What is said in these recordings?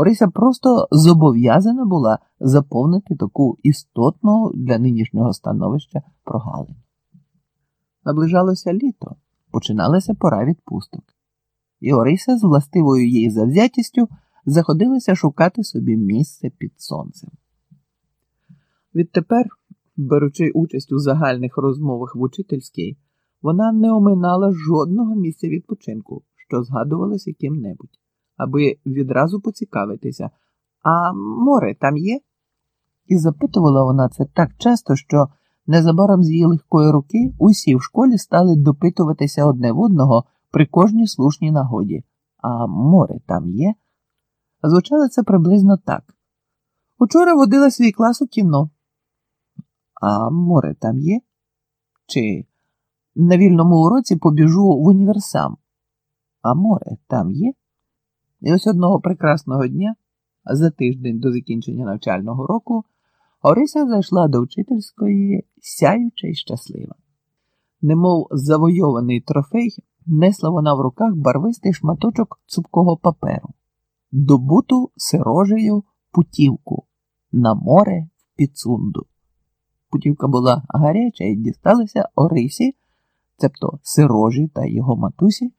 Орися просто зобов'язана була заповнити таку істотну для нинішнього становища прогалину. Наближалося літо, починалася пора відпусток, і Орися з властивою її завзятістю заходилася шукати собі місце під сонцем. Відтепер, беручи участь у загальних розмовах в учительській, вона не оминала жодного місця відпочинку, що згадувалося ким-небудь, аби відразу поцікавитися, а море там є? І запитувала вона це так часто, що незабаром з її легкої руки усі в школі стали допитуватися одне в одного при кожній слушній нагоді. А море там є? Звучало це приблизно так. Учора водила свій клас у кіно. А море там є? Чи на вільному уроці побіжу в універсам? А море там є? І ось одного прекрасного дня, за тиждень до закінчення навчального року, Орися зайшла до вчительської сяюча й щаслива. Немов завойований трофей, несла вона в руках барвистий шматочок цупкого паперу, добуту сирожею путівку на море в Піцунду. Путівка була гаряча і дісталася Орисі, цебто сирожі та його матусі,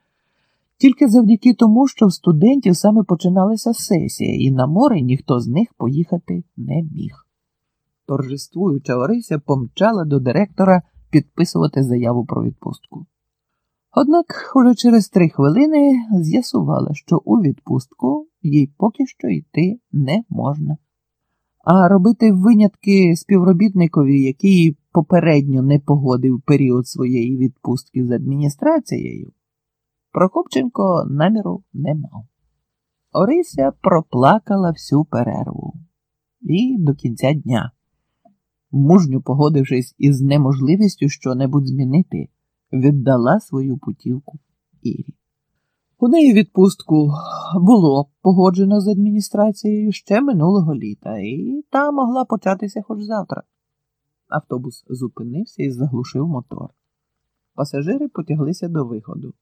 тільки завдяки тому, що в студентів саме починалася сесія, і на море ніхто з них поїхати не міг. Торжествуюча Орися помчала до директора підписувати заяву про відпустку. Однак уже через три хвилини з'ясувала, що у відпустку їй поки що йти не можна. А робити винятки співробітникові, який попередньо не погодив період своєї відпустки з адміністрацією, Прокопченко наміру не мав. Орися проплакала всю перерву і до кінця дня, мужньо погодившись із неможливістю щонебудь змінити, віддала свою путівку Ірі. У неї відпустку було погоджено з адміністрацією ще минулого літа, і та могла початися хоч завтра. Автобус зупинився і заглушив мотор. Пасажири потяглися до виходу.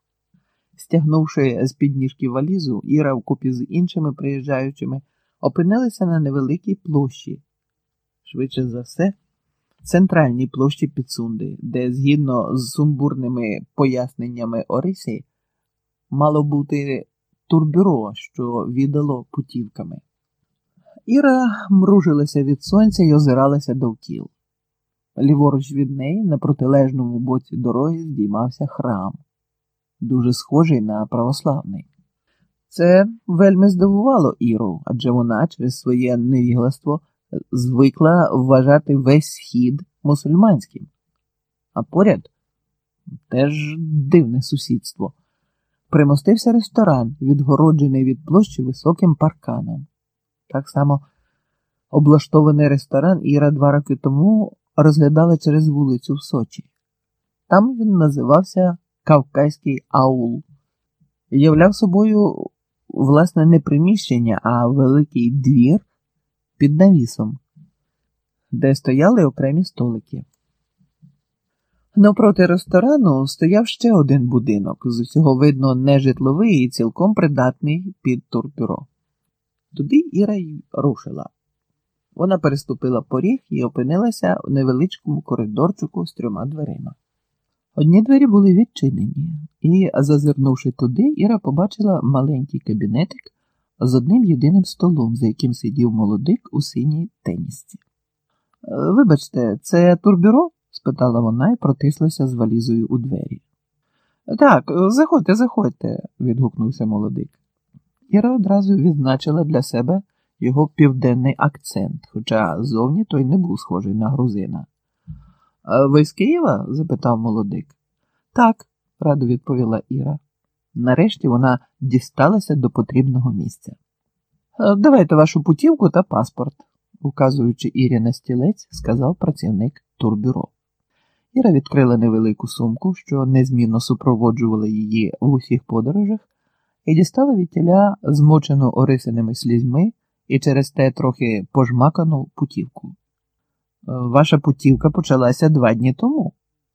Стягнувши з підніжки валізу, Іра вкупі з іншими приїжджаючими опинилися на невеликій площі. Швидше за все, центральній площі Підсунди, де, згідно з сумбурними поясненнями Орисі, мало бути турбюро, що віддало путівками. Іра мружилася від сонця і озиралася довкіл. Ліворуч від неї, на протилежному боці дороги, здіймався храм, дуже схожий на православний. Це вельми здивувало Іру, адже вона через своє невігластво звикла вважати весь схід мусульманським. А поряд теж дивне сусідство примостився ресторан, відгороджений від площі високим парканом. Так само облаштований ресторан Іра два роки тому розглядала через вулицю в Сочі. Там він називався Кавказький аул, являв собою, власне, не приміщення, а великий двір під навісом, де стояли окремі столики. Навпроти ресторану стояв ще один будинок, з усього видно нежитловий і цілком придатний під турбюро. Туди Іра й рушила. Вона переступила поріг і опинилася у невеличкому коридорчику з трьома дверима. Одні двері були відчинені, і, зазирнувши туди, Іра побачила маленький кабінетик з одним єдиним столом, за яким сидів молодик у синій тенісці. Вибачте, це турбюро? спитала вона і протислася з валізою у двері. Так, заходьте, заходьте, відгукнувся молодик. Іра одразу відзначила для себе його південний акцент, хоча зовні той не був схожий на грузина. Ви з Києва? запитав молодик. Так, радо відповіла Іра. Нарешті вона дісталася до потрібного місця. Давайте вашу путівку та паспорт, указуючи Ірі на стілець, сказав працівник турбюро. Іра відкрила невелику сумку, що незмінно супроводжувала її в усіх подорожах, і дістала від тіля змочену орисиними слізьми і через те трохи пожмакану путівку. Ваша путівка почалася два дні тому,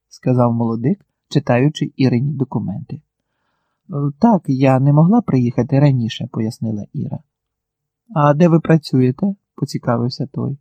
сказав молодик, читаючи Ірині документи. Так, я не могла приїхати раніше, пояснила Іра. А де ви працюєте? поцікавився той.